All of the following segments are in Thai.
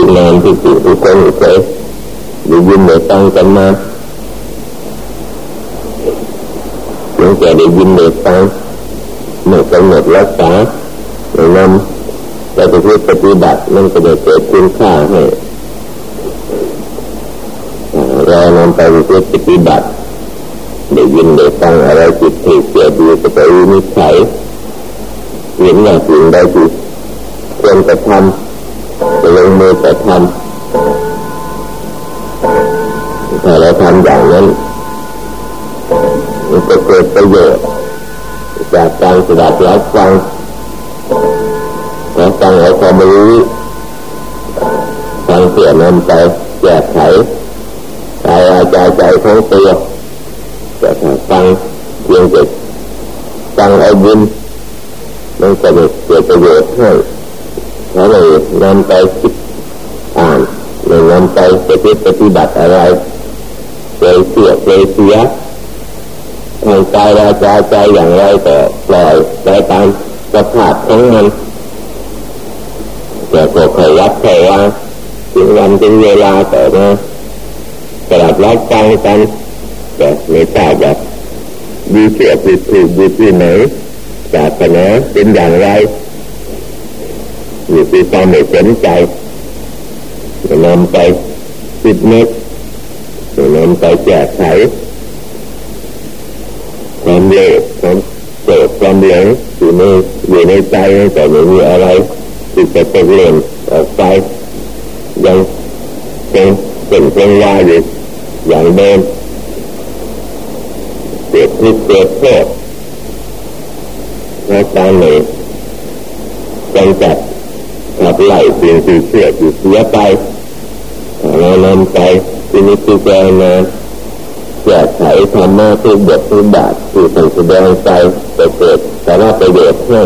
ที่งานที่สิ่งที่คนเคยได้ยินได้ฟังกันมาเพียงแต่ได้ยินได้ฟังเมื่อกำหนดรักษาในนำไปปฏิบัติมันก็จะเกิดคุณค่าให้เรานำไปปฏิบัติได้ยินได้ฟังอะไรจิตที่เสียดีก็ไปวินิจฉัยเห็นอย่างสิ่งใดที่ควรจะทำ ลงมือจะทำถ้าเราทำอย่างนั้นมันจะเกิดประโยชน์จากการสดับรับฟังแล้ฟังเอาความรู้ฟังเสียนำไปแก้ไขกายวาจใจของตัวแต่ถ้าฟังเพียงแต่ฟังเอาบุญมันจะเกิดประโยชน์ให้ เขาเลยนำไปคิดอ่านเลยนำไปปฏิบัติอะไรเสียเสียเสียเสียทางกายวาจาใจอย่างไรก็ปล่อยไปตามสภาพของมันแต่ก็ขยับขยันถึงวันถึงเวลาแต่นะสลับรักใจกันแต่ไม่ทราบแบบดีเสียผิดถูกดีที่ไหนศาสนาเป็นอย่างไร อยู่ที่ความไม่สนใจนำไปติดเน็ตนำไปแจกไขความเลวความโกรธความเหลงอยู่ในอยู่ในใจแต่ไม่มีอะไรที่จะเป็นเรื่องออกไปยังเป็นเป็นเป็นยาอยู่อย่างเดิมเกิดทุกข์เกิดโทษในการหนีกำจัด ขับไล่สิ่งที่เสียที่เสียไปเรานำไปที่นิพพานนะแก้ไขธรรมะทุกบททุกบาทที่ส่งแสดงใจไปเกิดสาระประโยชน์ให้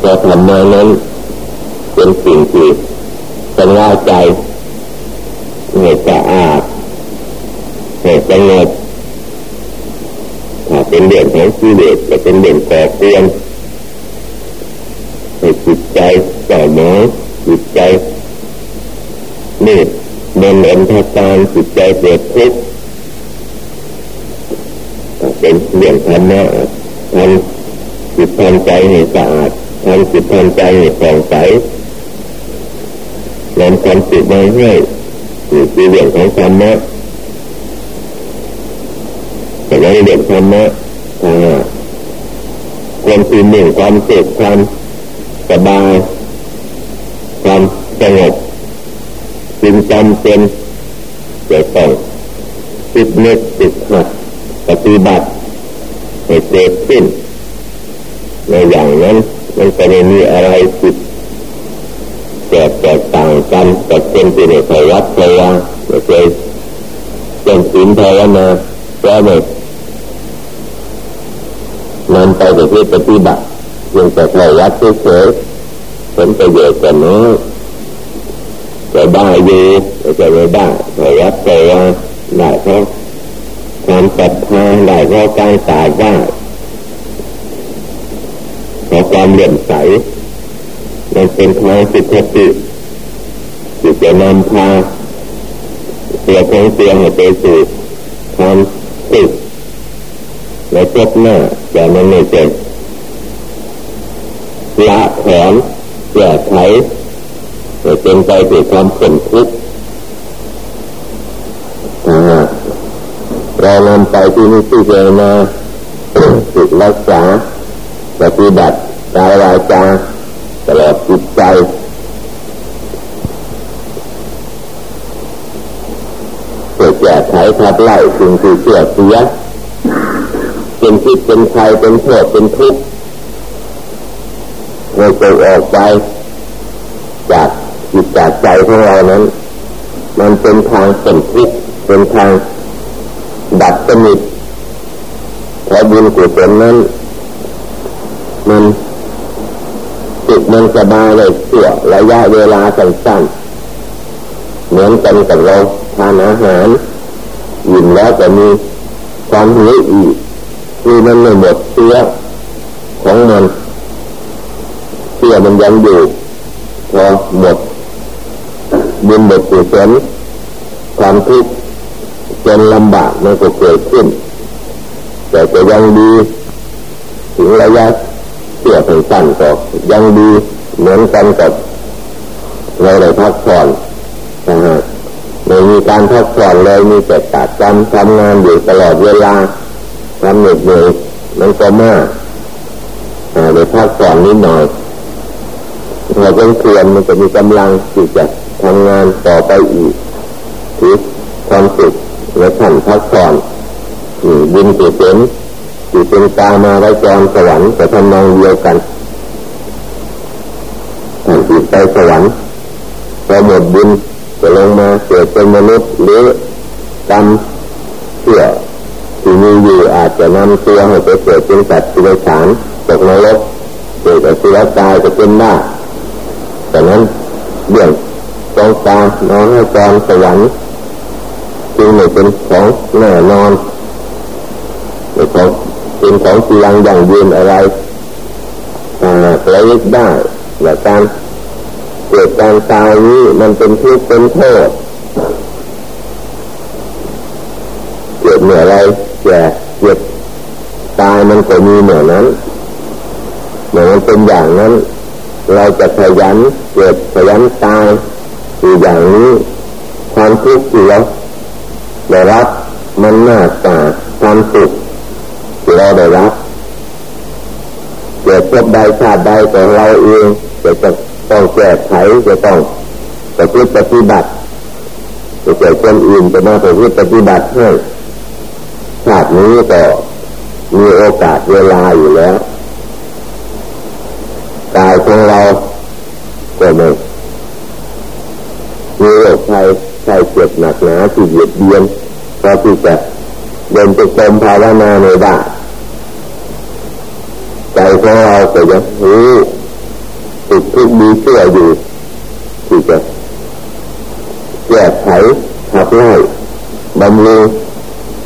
พอธรรมะนั้นเป็นสิ่งที่สงบใจให้สะอาดให้สงบถ้าเป็นเรื่องของชีวิตจะเป็นเรื่องแต่เปลี่ยนให้จิตใจต่อหนอจิตใจนี่ เดินเอนทางการจิตใจเกิดทุกข์เป็นเรื่องธรรมะทำจิตทำใจให้สะอาดทำจิตทำใจให้ผ่องใสนำความจิตมาให้คือเรื่องของธรรมะแต่ในเรื่องธรรมะความคือหนึ่งความสุขความสบายความสงบ จึงจำเป็นจะต้องติดเนึกติดหัดปฏิบัติให้เกิดขึ้นในอย่างนั้นมันจะไม่มีอะไรผิดแตกแตกต่างกันแต่เป็นที่ในไตรวัดไตรยาไม่เคยเป็นศีลภาวนาก็ไม่นำไปปฏิบัติเพียงแต่ไตรวัดเฉยๆผลประโยชน์กันน้อย จะได้ดีจะไม่ได้ไตรวัดไตรยาได้เพราะความศรัทธาได้เพราะการตายได้เพราะความเลื่อมใสมันเป็นทางสิทธิที่จะนำพาเสียของเสียงไปสู่ความสุขในพบหน้าแต่มันไม่เป็นละแขนแก้ไข เป็นไปด้วยความเป็นทุกข์เรานำไปที่นี่ที่เจนาฝึกรักษาปฏิบัติกายวาจาตลอดจิตใจเพื่อแก้ไขทับไล่สิ่งที่เสียเสียเป็นพิษเป็นภัยเป็นโทษเป็นทุกข์ไม่เคยออกไป จากใจของเรานั้น มันเป็นทางเป็นทุกข์เป็นทางดับสนิทเพราะบุญกุศลนั้น มันจิตมันสบายเลยเสื่อระยะเวลาสั้นๆเหมือนกันกับเราทานอาหารยินแล้วจะมีความหิวอีกคือมันไม่หมดเชื้อของมันเชื้อมันยังอยู่พอหมด บุญบทกุศลความทุกข์จนลำบากมันก็เกิดขึ้น แต่ก็ยังดี ถึงระยะเสียถึงสั้นก็ยังดีเหมือนกันกับเราได้พักผ่อนนะฮะไม่มีการพักผ่อนเลยมีแต่ตัดการทำงานอยู่ตลอดเวลาทำเหนื่อยเหนื่อยมันก็มากได้พักผ่อนนิดหน่อยเราเป็นเพื่อนมันจะมีกำลังที่จะ ทำงานต่อไปอีกคือความสุขและขันพักผ่อนบินติดเป็นติดเป็นตามาไว้จรสวรรค์แต่ทำนองเดียวกันขันติดไปสวรรค์พอหมดบุญจะลงมาเกิดเป็นมนุษย์หรือกรรมเชื่อที่มีอยู่อาจจะนำตัวให้ไปเกิดเป็นสัตว์ที่ไรฉานตกนรกเกิดอสุรกายจะเป็นได้แต่นั้นเรื่อง กองตาน้องให้กรสวรรค์จึงไม่เป็นของแน่นอนเป็นของเป็นของที่ยังอย่างยืนอะไรระลึกได้และการเกิดการตายนี้มันเป็นทุกข์เป็นโทษเกิดเหนื่อยอะไรแก่เจ็บตายมันก็มีเหมือนนั้นเหมือนมันเป็นอย่างนั้น เราจะขยันเกิดขยันตาย คืออย่างนี้ความทุกข์ที่เราได้รับมันมากกว่าความสุขที่เราได้รับเกิดพบใดชาติใดของเราเองจะจะต้องแก้ไขจะต้องปฏิปฏิบัติจะเกิดคนอื่นจะมาปฏิปฏิบัติให้ชาตินี้ก็มีโอกาสเวลาอยู่แล้วกายของเราก็ไม่โรคภัย ใครเจ็บหนักหนาที่เหยียดเบียนพอที่จะเดินไปเต็มภาวนาในบ้านใจของเราก็ยังรู้ติดทุกดีเชื่ออยู่ที่จะแก้ไขขับไล่บำรุง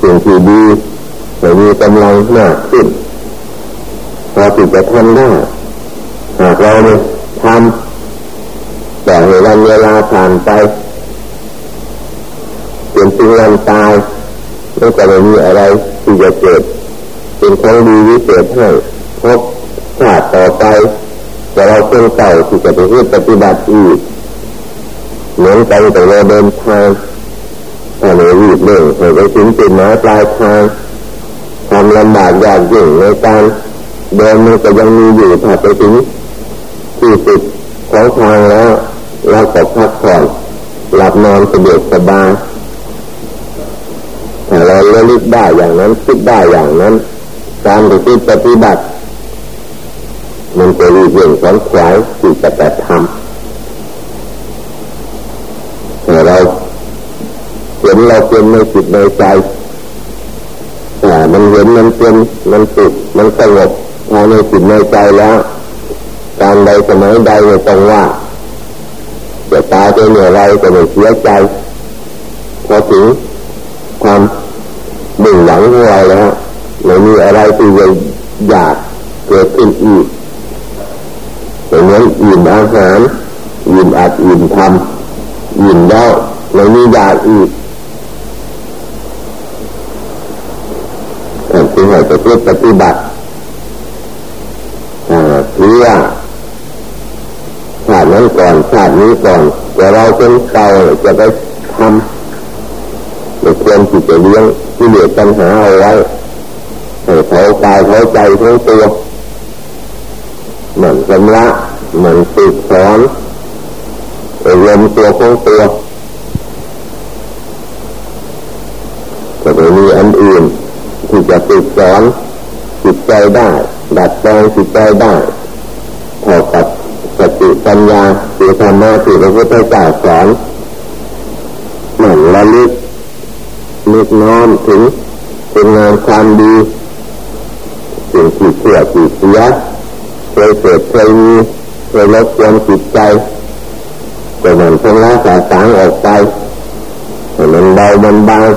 สิ่งที่ดีให้มีกำลังมากขึ้นพอที่จะทำได้หากเราเนี่ยทำแต่ในวันเวลาผ่านไป เป็นสิ่งวันตายไม่ก็ไม่มีอะไรที่จะเกิดเป็นของดีวิเศษให้พบชาติต่อไปแต่เราเป็นเก่าที่จะไปพูดปฏิบัติอีกเหมือนกันแต่เราเดินทางถ้าไม่รีบเร่งให้ไปถึงจุดหมายปลายทางทำลำบากยากยิ่งในการเดินมันก็ยังมีอยู่ถ้าไปถึงที่สุดของทางแล้วเราก็พักผ่อนหลับนอนสะดวกสบาย ราเลือกได้อย่างนั้น คิดได้อย่างนั้นการปฏิบัติ มันจะรีเร่งขวนขวายที่จะแต่ทำแต่เราเห็นเราเป็นในจิตในใจแต่มันเห็นมันเป็นมันสุขมันสงบภายในจิตในใจแล้ว การใดสมัยใดไม่ต้องว่าจะตายไปเหนื่อยไรจะไม่เสียใจพอถึงความ ดึงหลังของเราแล้วไม่มีอะไรที่จะอยากเกิดขึ้นอีกอย่างนั้นอิ่มอาหารอิ่มอัดอิ่มทำอิ่มแล้วไม่มีอยากอีกแต่จึงให้จะพื่ปฏิบัติเพื่อชาตินั้นก่อนชาตินี้ก่อนแต่เราเป็นเก่าจะไปทำ ควรที่จะเลี้ยงที่เหลือปัญหาเอาไว้ให้เขากายเขาใจทั้งตัวเหมือนชำระเหมือนฝึกสอนรวมตัวของตัวจะไม่มีอันอื่นที่จะฝึกสอนจิตใจได้ ดัดแปลงจิตใจได้เท่ากับสติปัญญาคือธรรมะที่พระพุทธเจ้าสอนเหมือนละลึก นึกน้อมถึงเป็นงานความดีสิ่งที่เสื่อที่เสียเคยเกิดเคยมีเคยลดความจิตใจแต่มันทำละสาสางออกไปมันเบามันบาง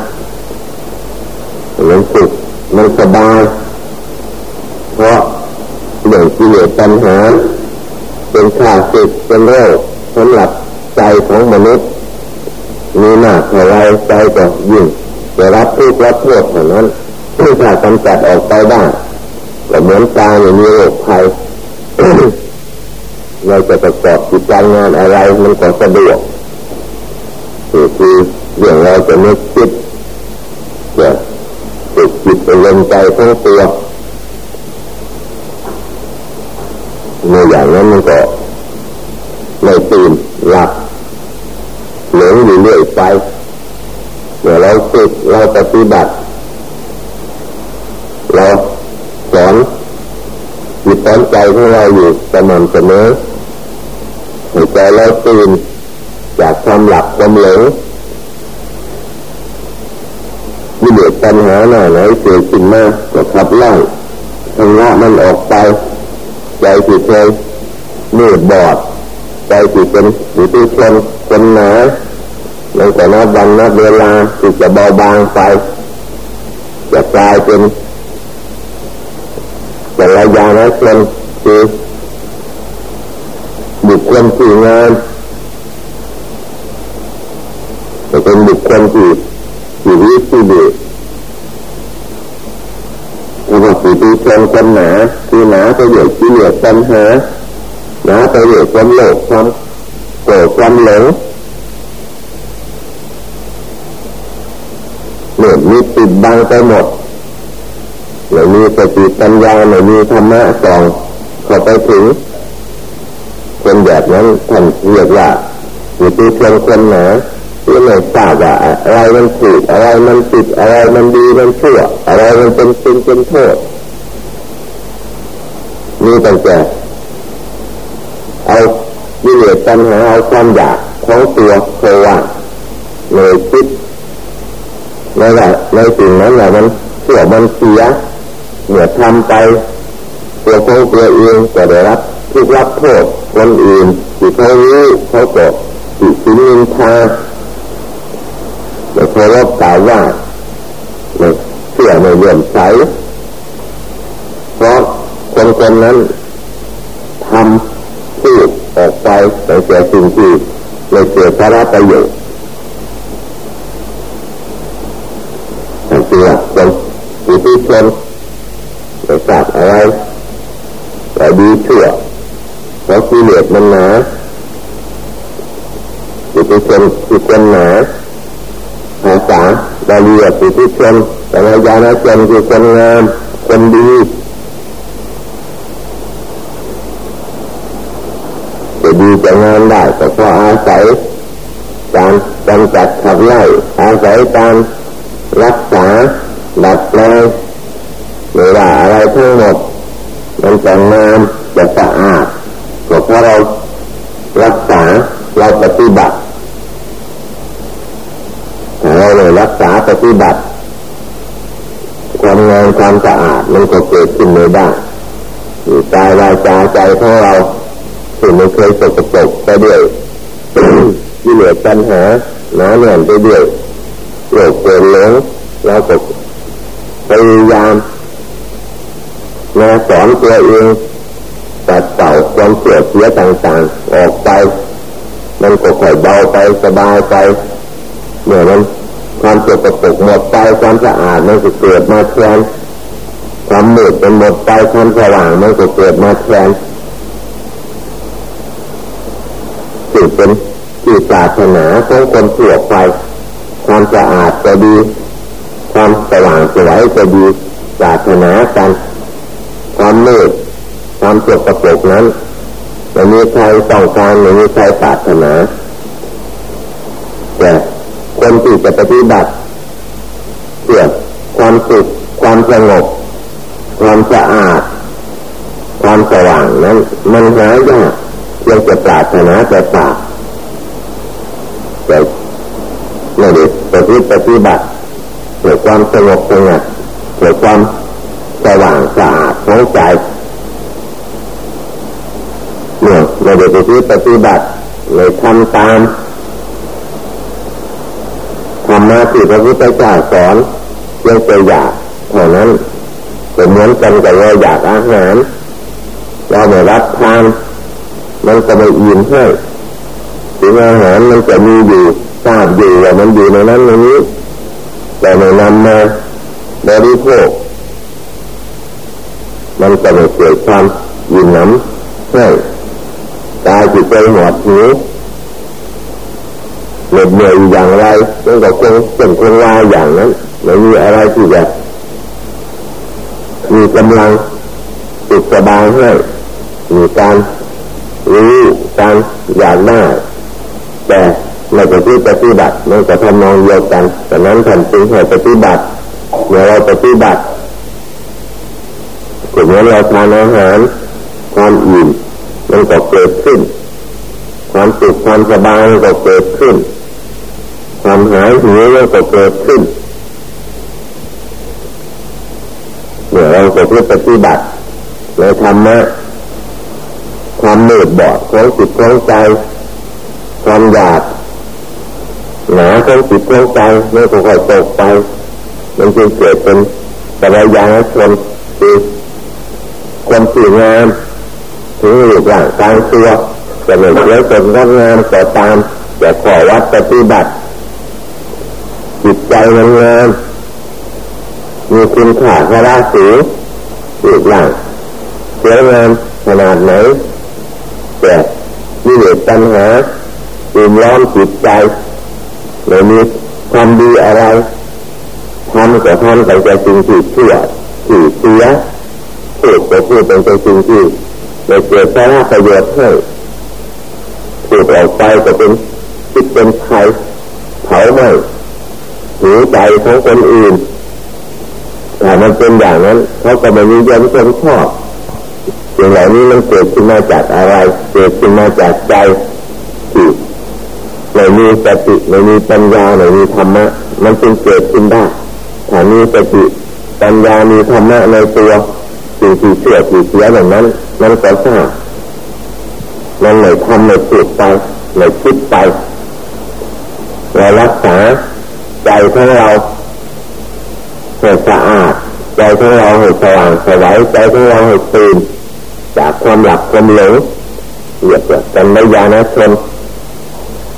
มันสุขมันสบายเพราะเรื่องกิเลสปัญหา เป็นข้าศึกเป็นโรคสำหรับใจของมนุษย์มีหน้าเท่าไรใจก็ยิ่ง จะรับทุกข์รับโทษเท่านั้นถ้ากำจัดออกไปได้ก็เหมือนตายมีโรคภัยเราจะประกอบกิจการงานอะไรมันก็สะดวกคือเรื่องเราจะไม่คิดจะติดจิตเล่นใจทั้งตัวในอย่างนั้นมันก็ไม่ตื่นหลับหลงอยู่เรื่อยไป เมื่อเราฝึกเราปฏิบัติ เราสอนจิตสอนใจของเราอยู่สม่ำเสมอให้ใจเราตื่นจากความหลับความหลงมีเดือดปัญหาหน่อยไหนเกิดขึ้นมาก็ขับไล่ทำละมันออกไป ใจจิตเคยมืดบอด ใจจิตเป็นอยู่ที่ชนคนหนา มันก็นับวันนับเวลาจิตจะเบาบางไปจะกลายเป็นแต่ละยานะชนคือบุคคลที่งานจะเป็นบุคคลที่ชีวิตที่ดีถ้าว่าสิที่ชนคนหนาคือหนาไปเหยียดที่เหยียดปัญหาหนาไปเหยียดความโลภความโกรธความหลง นี่ยมีติดบังไปหมดไม่มีสติปัญญาไม่มีธรรมะสองเข้าไปถึงคนแบบนั้นท่านเรียกว่าอยู่ที่เพียงคนหนาที่ไม่ทราบว่าอะไรมันผิดอะไรมันผิดอะไรมันดีมันชั่วอะไรมันเป็นเป็นเป็นโทษมีตั้งแต่เอาวิเลศปัญหาเอาความอยากของตัวโคว่าเลยคิด ในว่าในสิ่งนั้นแหละมันเสื่อมันเสียเมื่อทำไปตัวของตัวเองก็ได้รับทุกรับโทษคนอื่นที่เขารู้เขาก็ติสินินทาไม่เคารพกล่าวว่าเชื่อไม่เลื่อมใสเพราะคนคนนั้นทำพูดออกไปแต่แก่สิ่งที่ไม่เกิดสาระประโยชน์ แต่เชื่อคนที่ที่ชนไม่ทราบอะไรแต่ดีเชื่อเพราะกิเลสมันหนาจิตชนจิตชนหนาภาษาบาลีจิตชนแต่ละยานะชนคือคนงามคนดีจะดีจะงามได้แต่พออาศัยการกำจัดขับไล่อาศัยการ รักษาดัดแปลงไม่ว่าอะไรทั้งหมด มันจะงามจะสะอาดก็เพราะเรารักษาเราปฏิบัติเราเลยรักษาปฏิบัติความงามความสะอาดมันก็เกิดขึ้นไม่ได้กายวาจาใจของเราที่ไม่เคยสกปรกไปด้วยที่เหลือปัญหาหนาแน่นไปด้วย โลกเกินหลงเราก็พยายามมาสอนตัวเองตัดเต่าความเสียเสียต่างๆ ออกไป มันก็ค่อยเบาไปสบายไปเมื่อมันความเจ็บปวดหมดไปความสะอาดมันก็เกิดมาแทนความมืดเป็นหมดไปความสว่างมันก็เกิดมาแทนสิ่งเป็นที่ศาสนาของคนทั่วไป ความสะอาดจะดี ความสว่างสวยจะดีศาสนากัน ความมืดความเจ็บประปกนั้นไม่มีใครต้องการไม่มีใครปรารถนาแต่คนที่จะปฏิบัติเพื่อความสุขความสงบความสะอาด ความสว่างนั้น มันหายากยังจะปรารถนาแต่ปากแต่ ไม่ได้ปฏิบัติเพื่อความสงบสงัดเพื่อความสว่างสะอาดของใจเนี่ยเราเดี๋ยที่ปฏิบัติเลยทำตามธรรมะที่พระพุทธเจ้าสอนยังจอยากเท่านั้นก็เหมือนกันกับเราอยากอาหารเราไม่รับทานมันก็ไม่อิ่มให้ถึงอาหารมันจะมีอยู่ ทราบอยู่ว่ามันอยู่ในนั้นในนี้ แต่ในนำมาบริโภคมันจะไม่เกิดความยินน้ำให้ตายจิตใจหมดหิวเหน็ดเหนื่อยอย่างไรมันก็คงเป็นคงวาอย่างนั้นไม่มีอะไรที่จะมีกำลังสุขสบายให้มีการรู้การอยากได้แต่ เราจะที่ปฏิบัติมันก็ทำนองเดียวกันแต่นั้นท่านจึงให้ปฏิบัติเมื่อเราปฏิบัติถึงแม้เราทานอาหารความอิ่มมันก็เกิดขึ้น ความสุขความสบายมันก็เกิดขึ้น ความหายหิวมันก็เกิดขึ้นเมื่อเราจะที่ปฏิบัติในธรรมะความเมืดบอดของจิตของใจความอยาก หนาของจิตของใจไม่ค่อยตกไป มันจึงเกิดเป็นปัญญาคนคือความสวยงามถึงรูปร่างกายตัวจะไม่เยอะจนงดงามแต่ตามแต่ขอวัดปฏิบัติ จิตใจมันงามมีคุณค่าพระสูงรูปร่างสวยงามขนาดไหนแต่มีเหตุปัญหาตื่นร้อนจิตใจ ไม่มีความดีอะไรทำก็ทำแต่ใจสิ่งที่เชื่อที่เสียพูดก็พูดเป็นสิ่งที่ไม่เกิดสาระประโยชน์ให้พูดออกไปก็เป็นคิดเป็นภัยเผาไหม้หูใจของคนอื่นแต่มันเป็นอย่างนั้นเขาก็ไม่มียมชมชอบสิ่งเหล่านี้มันเกิดขึ้นมาจากอะไร เกิดขึ้นมาจากใจที่ ไม่มีสติไม่มีปัญญาไม่มีธรรมะ มันจึงเกิดขึ้นได้ถ้ามีสติปัญญามีธรรมะในตัวสิ่งที่เสื่อที่เสียแบบนั้นมันก็ทราบมันไม่ทำไม่พูดไปไม่คิดไปเรารักษาใจของเราให้สะอาดใจของเราให้สว่างสวัยใจของเราให้ตื่นจากความหลับความหลงเรียกว่ากัลยาณชน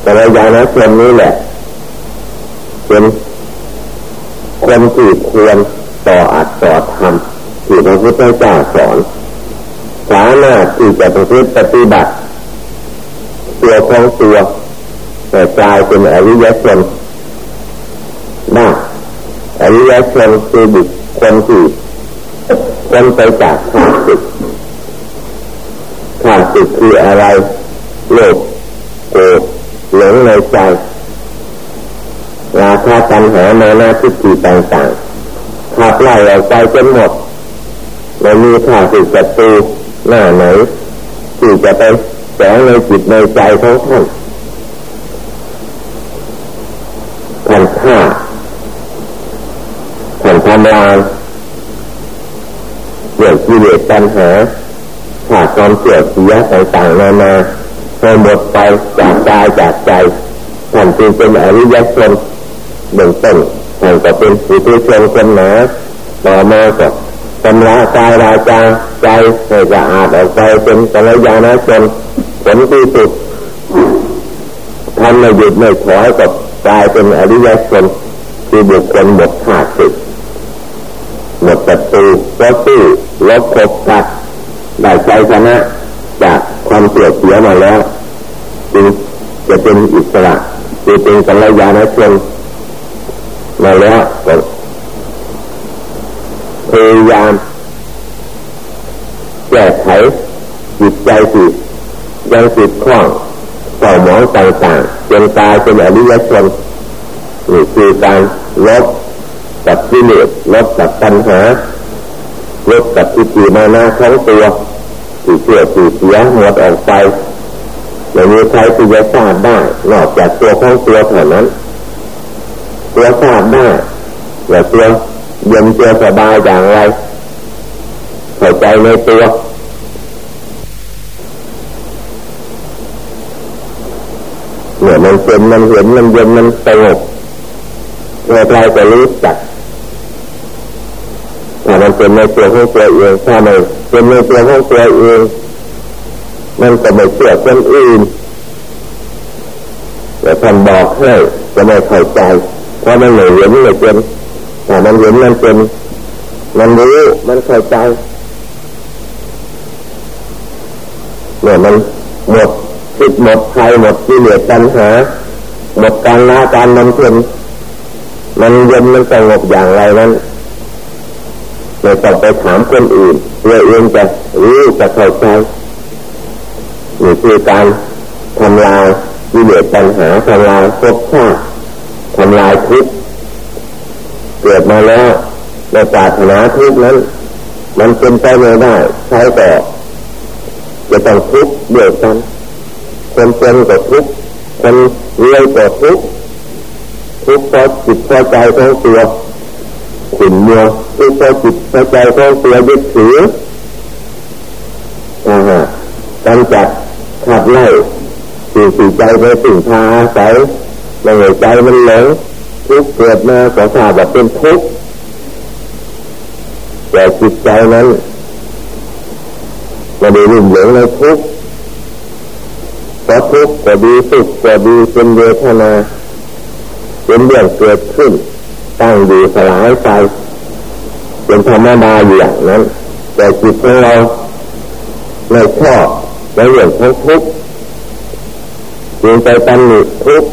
กัลยาณชนคนนี้แหละเป็นคนที่ควรต่ออัดต่อทำที่พระพุทธเจ้าสอนสามารถที่จะประพฤติปฏิบัติตัวของตัวแต่กลายเป็นอริยชนได้อริยชนคือบุคคลที่คนไปจากข้าศึกข้าศึกคืออะไรโลภโกรธ ในใจราคาตัณหามานาทิฏฐิต่างๆขับไล่ออกไปจนหมดไม่มีข้าศึกศัตรูหน้าไหนที่จะไปแสงในจิตในใจของท่านท่านฆ่าท่านทำลายเรื่องกิเลสปัญหาขาดความเสื่อมเสียต่างๆนานา ให้หมดไปจากกายจากใจท่านจึงเป็นอริยชนเบื้องต้นท่านก็เป็นสุติชนคนหนาต่อมาก็ชำระกายราจาใจให้สะอาดออกไปเป็นกัลยาณชนผลที่สุดทำไม่หยุดไม่ถอยก็กลายเป็นอริยชนที่บุคคลหมดขาดสิหมดศัตรูก็สู้ลบคบกัดได้ใจชนะ จากความเสียเสียมาแล้วจึงจะเป็นอิสระจะเป็นกัลยาณชนมาแล้วก็พยายามแก้ไขจิตใจที่ยังติดข้องเศร้าหมองต่างๆจนตายเป็นอริยชนนี่คือการลบกับกิเลสลบกับปัญหาลบกับอิทธิมานาทั้งตัว ที่เสื่อที่เสียหมดออกไปไม่มีใครที่จะทราบได้นอกจากตัวของตัวเท่านั้นตัวทราบได้ว่าตัวเย็นตัวสบายอย่างไรเข้าใจในตัวเนี่ยมันเป็นมันเห็นมันเย็นมันสงบเมื่อใครจะรู้จักถ้ามันเป็นในตัวของตัวเองถ้าไม่ เป็นในตัวของตัวเองมันก็ไม่เชื่อคนอื่นแต่ท่านบอกให้จะไม่เข้าใจเพราะมันไม่เห็นไม่เป็นแต่มันเห็นมันเป็นมันรู้มันเข้าใจเนี่ยมันหมดคิดหมดใครหมดที่เหลือปัญหาหมดการละการมันเพ็นมันเย็นมันสงบอย่างไรนั้น ไม่ต้องไปถามคนอื่นเพื่อเองจะรู้จะเข้าใจนี่คือการทำลายวิเลปัญหาทำลายภพชาติทำลายทุกข์เกิดมาแล้วในศาสนาทุกข์นั้น มันเป็นไปไม่ได้ใช้ต่อจะต้องทุกข์เดียวกันคนเป็นก็ทุกข์คนรวยก็ทุกข์ทุกข์เพราะจิตเพราะใจของตัว ขุ่นมัวทุกข์เพราะจิตเพราะใจของตัวยึดถืออ่าการจัดขับไล่สิ่งสิ่งใจไปสิ่งพาอาศัยในใจมันหลงทุกเกิดมาก็ทราบว่าเป็นทุกข์แต่จิตใจนั้นไม่ได้รุ่มหลงในทุกข์เพราะทุกข์ก็ดีสุขก็ดีเป็นเวทนาเป็นเรื่องเกิดขึ้น ตั้งอยู่สลายไปเป็นธรรมดาอย่างนั้น แต่จิตของเราไม่ชอบในเรื่องของทุกข์จึงไปตันหนิทุกข์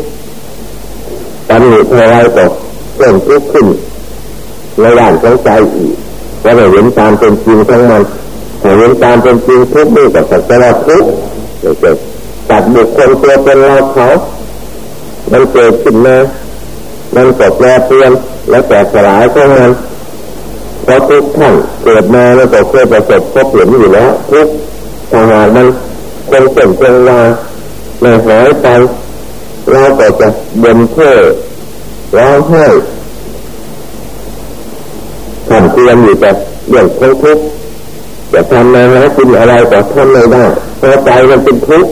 ตันหนิเท่าไรก็เพิ่มทุกข์ขึ้นในด้านของใจอีกก็ไม่เห็นตามเป็นจริงทั้งมันแต่เห็นตามเป็นจริงทุกข์นี่ก็สักแต่ว่าทุกข์เกิดตัดบุคคลตัวเป็นเราเขามันเกิดขึ้นมามันก็แปรเปลี่ยน และแตกสลายของมันเพราะทุกท่านเกิดมาแล้วก็เคยประสบพบเห็นอยู่แล้วทุกทหารมันคงเป็นคงลาไม่หายไปเราก็จะเดินเพื่อร้องไห้ทำเตือนอยู่แต่เรื่องทุกทุกจะทำมาแล้วกินอะไรก็ทำไม่ได้เพราะใจมันเป็นทุกข์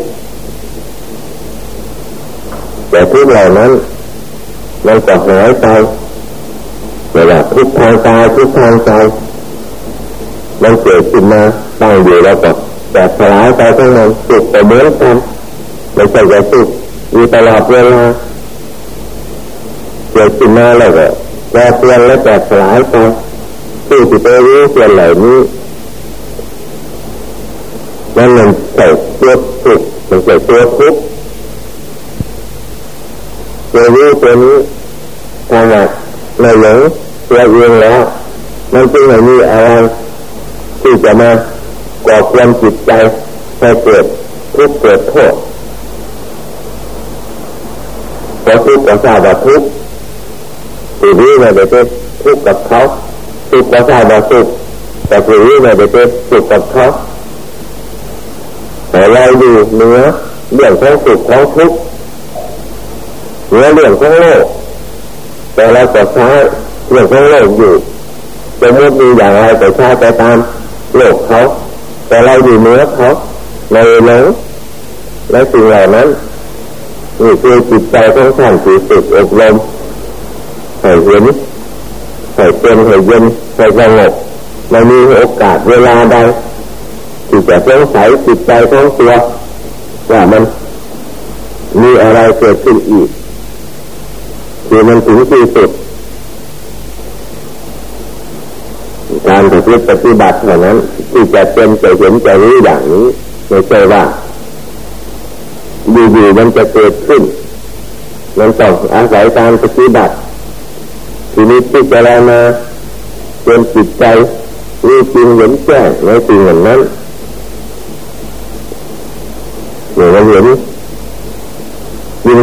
แต่ทุกเหล่านั้นมันก็หายไป เวลาทุกทางกายทุกทางใจมันเกิดขึ้นมาตั้งอยู่แล้วก็แต่สลายไปทั้งนั้นสุขแต่เหมือนกันไม่ใช่จะสุขมีตลอดเวลาเกิดขึ้นมาแล้วก็แปรเปลี่ยนและแตกสลายไปผู้ที่ไปรู้ส่วนเหล่านี้นั่นมันใส่ตัวสุขมันใส่ตัวทุกข์ตัวรู้ตัวนี้ทำ ไมในหลงตัวเองแล้ว มันจึงไม่มีอะไรที่จะมาก่อความจิตใจให้เกิดทุกข์เกิดโทษเพอทุกข์ก็ทราบว่าทุกข์สิ่งนี้ไม่ได้เป็นทุกข์กับเขาทุกข์ก็ทราบว่าสุขแต่สิ่งนี้ไม่ได้เป็นสุขกับเขาแต่เราอยู่เนื้อเรื่องของสุขของทุกข์เนื้อเรื่องของโลก แต่เราก็ใช้เรื่องของโลกอยู่จะมุดมีอย่างไรแต่ใช้ไปตามโลกเขาแต่เราอยู่เนื้อเขาในหลงและสิ่งเหล่านั้นนี่คือจิตใจของท่านที่สุดอบรมให้เห็นให้เป็นให้เย็นให้สงบไม่มีโอกาสเวลาใดที่จะสงสัยจิตใจของตัวว่ามันมีอะไรเกิดขึ้นอีก คือมันถึงที่สุดการปฏิบัติเท่านั้น ที่จะเป็นจะเห็นจะรู้อย่างนี้ไม่ใช่ว่าอยู่ๆมันจะเกิดขึ้น มันต้องอาศัยการปฏิบัติทีนี้ที่จะรามาเป็นจิตใจรู้จริงเห็นแจ้งในสิ่งนั้นเมื่อเราเห็น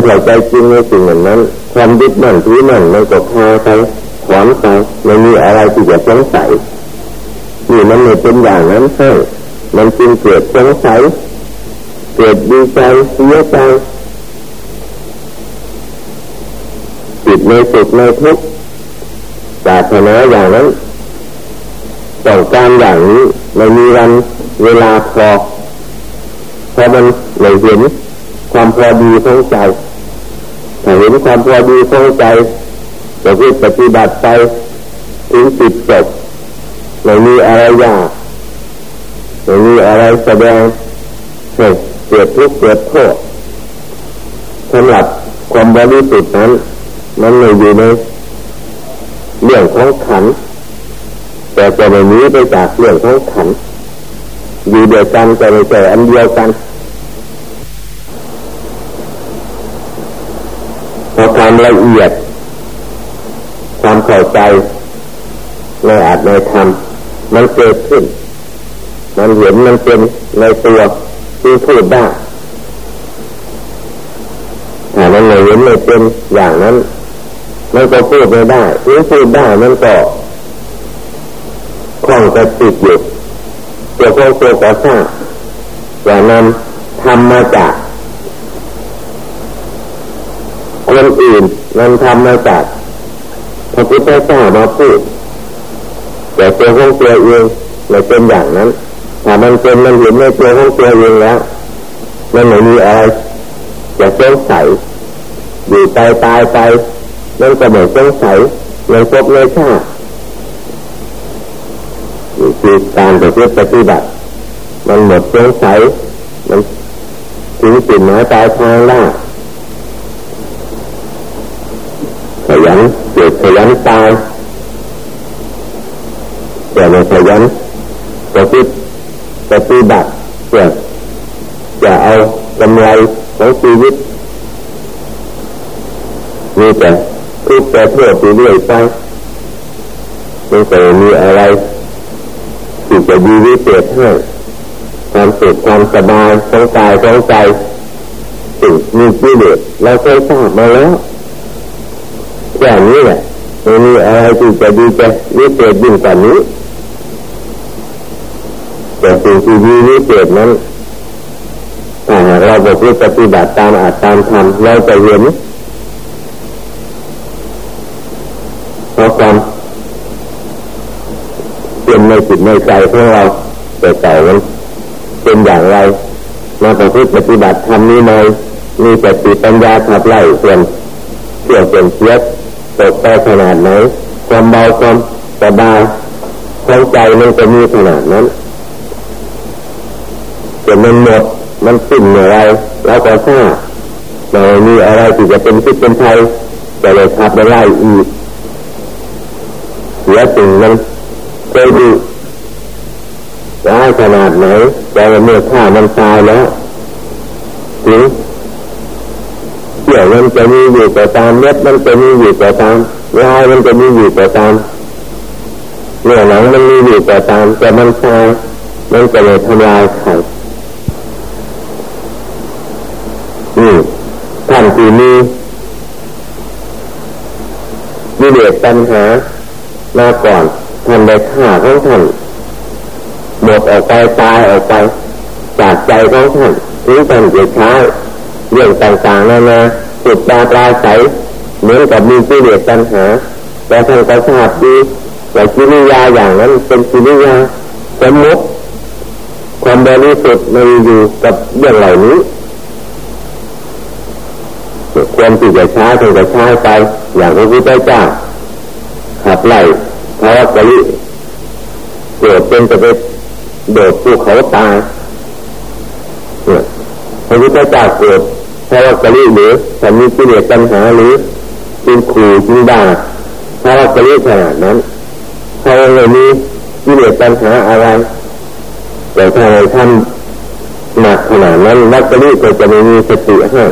เข้าใจจริงในสิ่งนั้น ความยึดมั่นถือมั่นมันก็พาไปขวางไปไม่มีอะไรที่จะสงสัยนี่มันไม่เป็นอย่างนั้นใช่มันจึงเกิดสงสัยเกิดดีใจเสียใจจิตในสุขในทุกข์ปรารถนาอย่างนั้นต้องการอย่างนี้ไม่มีวันเวลาพอเพราะมันไม่เห็นความพอดีของใจ เห็นความพอดีขอใจจะพิปฏิบัติไปถึงจิตจบไม่มีอะไรยากไม่มีอะไรแสดงเกิดทุกข์เกิดโทษสำหรับความบริสุทธิ์นั้น มันไม่อยู่ในเรื่องของขัน แต่จะไม่นี้ไปจากเรื่องของขันอยู่เดียวกันแต่ไม่ใช่อันเดียวกันพอความ ละเอียด ความเข้าใจในอาจในธรรมมันเกิดขึ้น มันเห็นมันเป็นในตัวที่พูดได้ถ้ามันไม่เห็นไม่เป็นอย่างนั้น มันก็พูดไม่ได้หรือพูดได้มันก็คล่องกระติดอยู่ตัวของตัวก่อสร้างอย่างนั้นทำมาจาก คนอื่นมันทำมาจากพระพุทธเจ้ามาพูดแต่ตัวของตัวเองไม่เป็นอย่างนั้นถ้ามันเป็นมันเห็นในตัวของตัวเองแล้วมันไม่มีอะไรจะสงสัยอยู่ตายตายไปมันก็ไม่สงสัยในพบในชาติคือการปฏิบัติมันหมดสงสัยมันถึงสินหมายตายทางได้ข ยันเกิดขยันตายแต่ในขยันปฏิปฏิบัติเพื่อจะเอากำไรของชีวิตมีแต่ทุกแต่เพื่อไปเรื่อยไปไม่เคยมีอะไรที่จะดีวิเศษให้ความสุขความสบายของกายของใจสิ่งมีกิเลสเราเคยทราบมาแล้ว อย่างนี้แหละไม่มีอะไรที่จะดีจะวิเศษยิ่งกว่านี้ แต่สิ่งที่ดีวิเศษนั้นเราบอกว่าปฏิบัติตามอาจตามธรรมเราจะเห็นเพราะความเป็นในจิตในใจของเราแต่แต่นั้นเป็นอย่างไรมาประพฤติปฏิบัติทำนี้ในมีสติปัญญาขับไล่ส่วนเกี่ยวส่วนเสีย ตกไปขนาดไหนความเบาความสบายความใจมันจะมีขนาดนั้นจนมันหมดมันสิ้นอะไรแล้วก็ทราบไม่มีอะไรที่จะเป็นพิษเป็นภัยจะเลยขับไปไล่อีกเสียสิ่งนั้นเคยดูร้ายขนาดไหนแต่เมื่อข้ามันตายแล้วถึง กี่ยมันจะมีอยู่แต่ตามเม็ดมันจะมีอยู่แต่ตามลายมันจะมีอยู่แต่ตามเนื้อหนังมันมีอยู่แต่ตามแต่มันตายมันจะเลยทำลายไข่นี่ท่านที่มีมีเดชปัญหามาก่อนท่านได้ฆ่าของท่านหมดออกไปตายออกไปจากใจของท่านถึงท่านจะใช้าเรื่องต่างๆนานา สุดตาปลาใสเหมือนกับมีกิเลสปัญหา แต่ท่านก็ทราบดีว่ากิริยาอย่างนั้นเป็นกิริยาสมมติความบริสุทธิ์ไม่อยู่กับเรื่องเหล่านี้ควรที่จะช้าถึงจะช้าไป อย่างพระพุทธเจ้าขับไล่พระวักกะลิเกิดเป็นจะไปโดดภูเขาตายพระพุทธเจ้าเกิด พระวักกะลิหรือแต่มีกิเลสปัญหาหรือจึงขู่จึงด่าพระวักกะลิขนาดนั้นเขาเลยมีกิเลสปัญหาอะไรแต่ถ้าท่านหนักขนาดนั้นวักกะลิก็จะไม่มีสติให้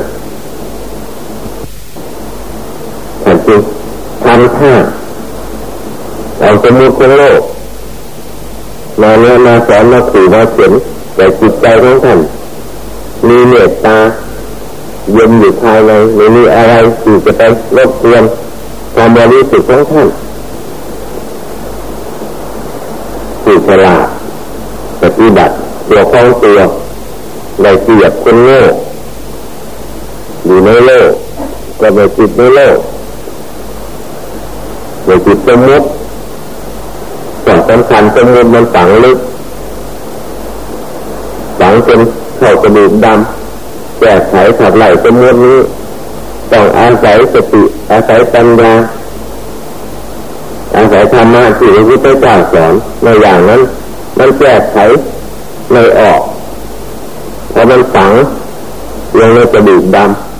ท่านจึงทำท่าเอาสมุติของโลกมาเนี่ยมาสอนมาขู่มาเขียนแต่จิตใจของท่านมีเมตตา เย็นอยู่ภายในไม่มีอะไรที่จะไปรบกวนความบริสุทธิ์ของท่านผู้ฉลาดปฏิบัติตัวของตัวในเสียบคนโง่อยู่ในโลกก็ไม่จิตในโลกไม่จิตสมมติสิ่งสำคัญสมมติมันฝังลึกฝังจนเข้ากระดูกดำ แก้ไขขับไล่สมมตินี้ต้องอาศัยสติอาศัยปัญญาอาศัยธรรมะที่พระพุทธเจ้าสอนในอย่างนั้น มันแก้ไขไม่ออกเพราะมันฝังลงในกระดูกดำ